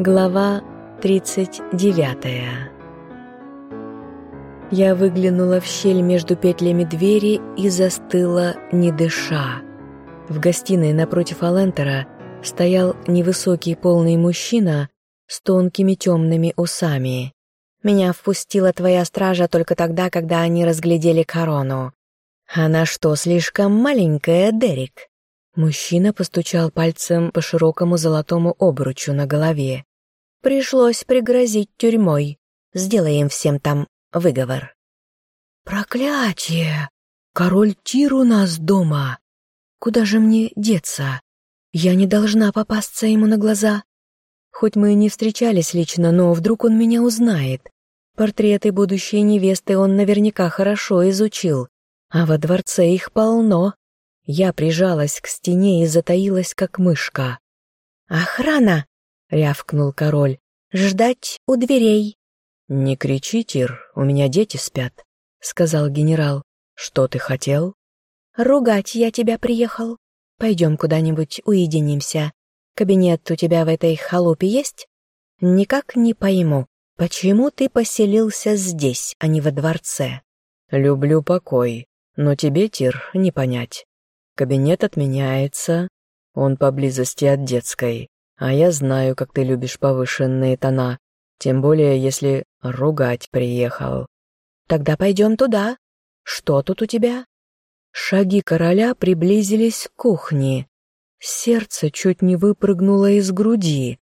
Глава 39 Я выглянула в щель между петлями двери и застыла, не дыша. В гостиной напротив Алентера стоял невысокий полный мужчина с тонкими темными усами. «Меня впустила твоя стража только тогда, когда они разглядели корону. Она что, слишком маленькая, Дерек?» Мужчина постучал пальцем по широкому золотому обручу на голове. Пришлось пригрозить тюрьмой. Сделаем всем там выговор. Проклятие! Король Тир у нас дома. Куда же мне деться? Я не должна попасться ему на глаза. Хоть мы и не встречались лично, но вдруг он меня узнает. Портреты будущей невесты он наверняка хорошо изучил, а во дворце их полно. Я прижалась к стене и затаилась, как мышка. «Охрана!» — рявкнул король. «Ждать у дверей». «Не кричи, Тир, у меня дети спят», — сказал генерал. «Что ты хотел?» «Ругать я тебя приехал. Пойдем куда-нибудь уединимся. Кабинет у тебя в этой халупе есть? Никак не пойму, почему ты поселился здесь, а не во дворце?» «Люблю покой, но тебе, Тир, не понять. Кабинет отменяется, он поблизости от детской. А я знаю, как ты любишь повышенные тона, тем более если ругать приехал. Тогда пойдем туда. Что тут у тебя? Шаги короля приблизились к кухне. Сердце чуть не выпрыгнуло из груди.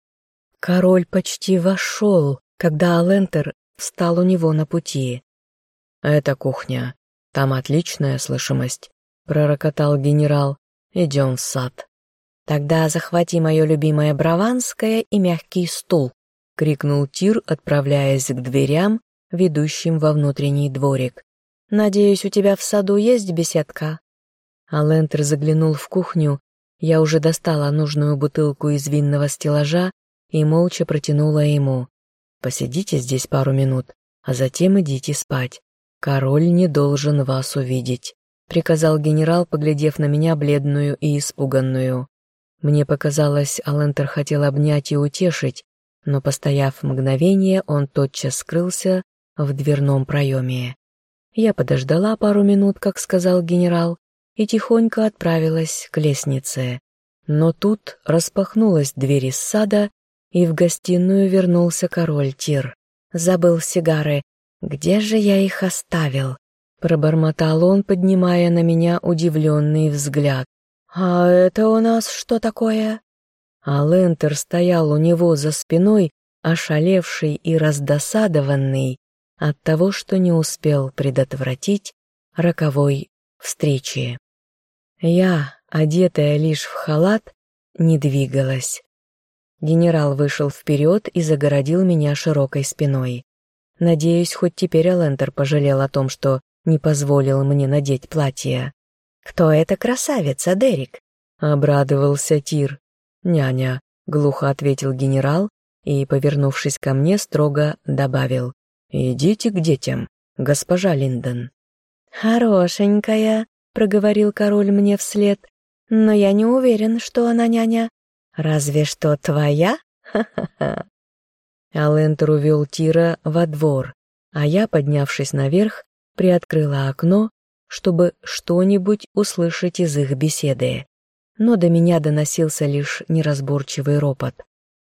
Король почти вошел, когда Алентер встал у него на пути. «Это кухня. Там отличная слышимость», — пророкотал генерал. «Идем в сад». «Тогда захвати мое любимое браванское и мягкий стул», — крикнул Тир, отправляясь к дверям, ведущим во внутренний дворик. «Надеюсь, у тебя в саду есть беседка?» Алентер заглянул в кухню, я уже достала нужную бутылку из винного стеллажа и молча протянула ему. «Посидите здесь пару минут, а затем идите спать. Король не должен вас увидеть», — приказал генерал, поглядев на меня бледную и испуганную. Мне показалось, Алентер хотел обнять и утешить, но, постояв мгновение, он тотчас скрылся в дверном проеме. Я подождала пару минут, как сказал генерал, и тихонько отправилась к лестнице. Но тут распахнулась дверь из сада, и в гостиную вернулся король Тир. Забыл сигары. Где же я их оставил? Пробормотал он, поднимая на меня удивленный взгляд. «А это у нас что такое?» А Лентер стоял у него за спиной, ошалевший и раздосадованный от того, что не успел предотвратить роковой встречи. Я, одетая лишь в халат, не двигалась. Генерал вышел вперед и загородил меня широкой спиной. Надеюсь, хоть теперь Алентер пожалел о том, что не позволил мне надеть платье. «Кто эта красавица, Дерек?» — обрадовался Тир. «Няня», — глухо ответил генерал и, повернувшись ко мне, строго добавил. «Идите к детям, госпожа Линдон». «Хорошенькая», — проговорил король мне вслед, «но я не уверен, что она няня. Разве что твоя? Ха-ха-ха». Алентер увел Тира во двор, а я, поднявшись наверх, приоткрыла окно чтобы что-нибудь услышать из их беседы. Но до меня доносился лишь неразборчивый ропот.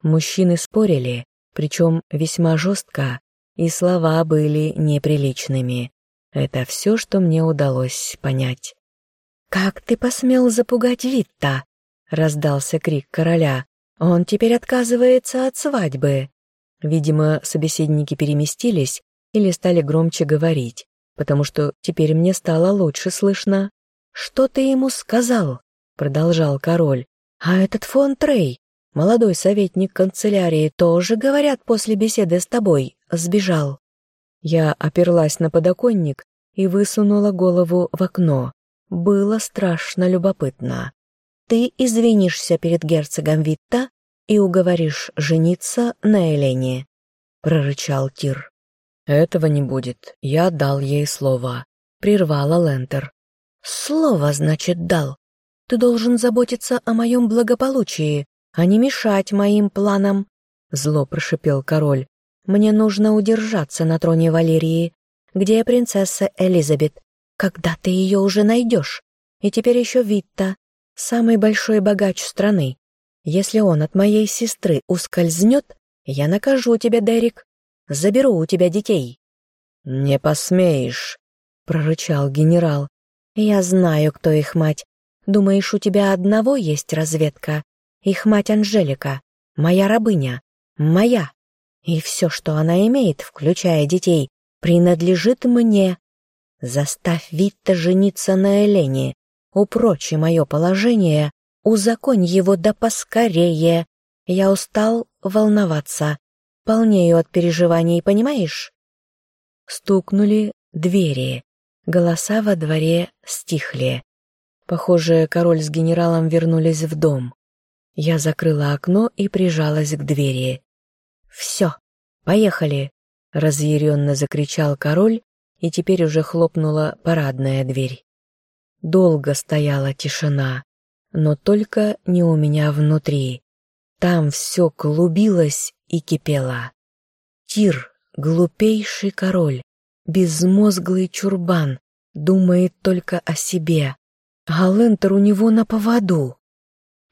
Мужчины спорили, причем весьма жестко, и слова были неприличными. Это все, что мне удалось понять. «Как ты посмел запугать Витта?» — раздался крик короля. «Он теперь отказывается от свадьбы». Видимо, собеседники переместились или стали громче говорить потому что теперь мне стало лучше слышно. «Что ты ему сказал?» — продолжал король. «А этот фон Трей, молодой советник канцелярии, тоже, говорят, после беседы с тобой сбежал». Я оперлась на подоконник и высунула голову в окно. Было страшно любопытно. «Ты извинишься перед герцогом Витта и уговоришь жениться на Элене», — прорычал Тир. «Этого не будет. Я дал ей слово», — прервала Лентер. «Слово, значит, дал. Ты должен заботиться о моем благополучии, а не мешать моим планам. — зло прошипел король. «Мне нужно удержаться на троне Валерии. Где принцесса Элизабет? Когда ты ее уже найдешь? И теперь еще Витта, самый большой богач страны. Если он от моей сестры ускользнет, я накажу тебя, Дерек. Заберу у тебя детей». «Не посмеешь», — прорычал генерал. «Я знаю, кто их мать. Думаешь, у тебя одного есть разведка? Их мать Анжелика, моя рабыня, моя. И все, что она имеет, включая детей, принадлежит мне. Заставь Витта жениться на Элене, упрочи мое положение, узаконь его да поскорее. Я устал волноваться, полнею от переживаний, понимаешь?» Стукнули двери. Голоса во дворе стихли. Похоже, король с генералом вернулись в дом. Я закрыла окно и прижалась к двери. «Все, поехали!» — разъяренно закричал король, и теперь уже хлопнула парадная дверь. Долго стояла тишина, но только не у меня внутри. Там все клубилось и кипело. Тир, глупейший король, безмозглый чурбан, думает только о себе, а у него на поводу.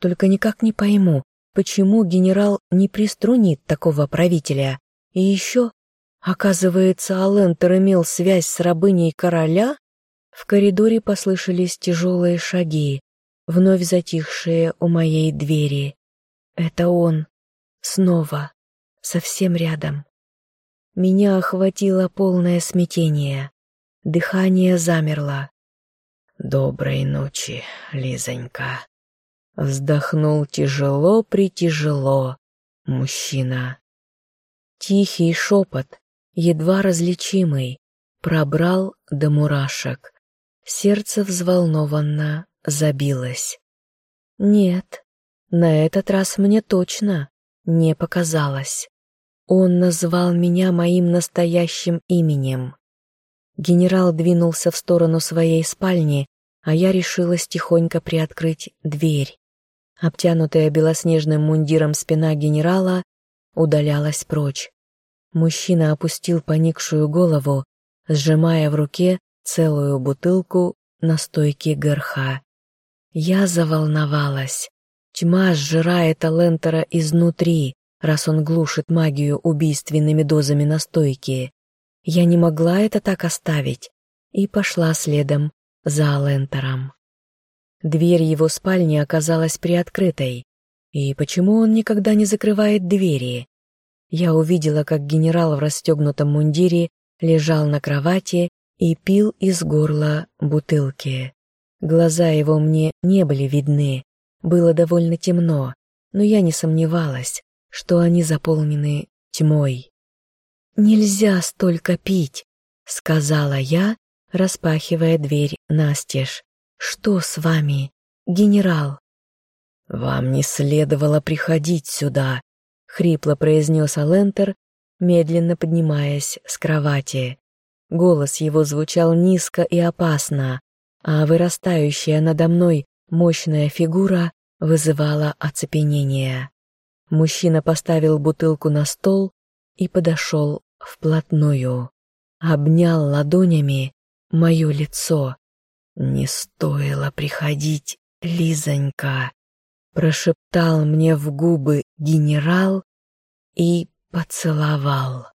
Только никак не пойму, почему генерал не приструнит такого правителя. И еще, оказывается, Алентер имел связь с рабыней короля? В коридоре послышались тяжелые шаги, вновь затихшие у моей двери. Это он. Снова. Совсем рядом. Меня охватило полное смятение. Дыхание замерло. «Доброй ночи, Лизонька!» Вздохнул тяжело-притяжело мужчина. Тихий шепот, едва различимый, пробрал до мурашек. Сердце взволнованно забилось. Нет, на этот раз мне точно не показалось. Он назвал меня моим настоящим именем. Генерал двинулся в сторону своей спальни, а я решилась тихонько приоткрыть дверь. Обтянутая белоснежным мундиром спина генерала удалялась прочь. Мужчина опустил поникшую голову, сжимая в руке целую бутылку настойки горха. Я заволновалась. Тьма сжирает Алентера изнутри, раз он глушит магию убийственными дозами настойки. Я не могла это так оставить и пошла следом за Алентером. Дверь его спальни оказалась приоткрытой. И почему он никогда не закрывает двери? Я увидела, как генерал в расстегнутом мундире лежал на кровати и пил из горла бутылки. Глаза его мне не были видны, было довольно темно, но я не сомневалась, что они заполнены тьмой. «Нельзя столько пить», — сказала я, распахивая дверь настежь. «Что с вами, генерал?» «Вам не следовало приходить сюда», — хрипло произнес Алентер, медленно поднимаясь с кровати. Голос его звучал низко и опасно, а вырастающая надо мной мощная фигура вызывала оцепенение. Мужчина поставил бутылку на стол и подошел вплотную, обнял ладонями мое лицо. «Не стоило приходить, Лизонька», прошептал мне в губы генерал и поцеловал.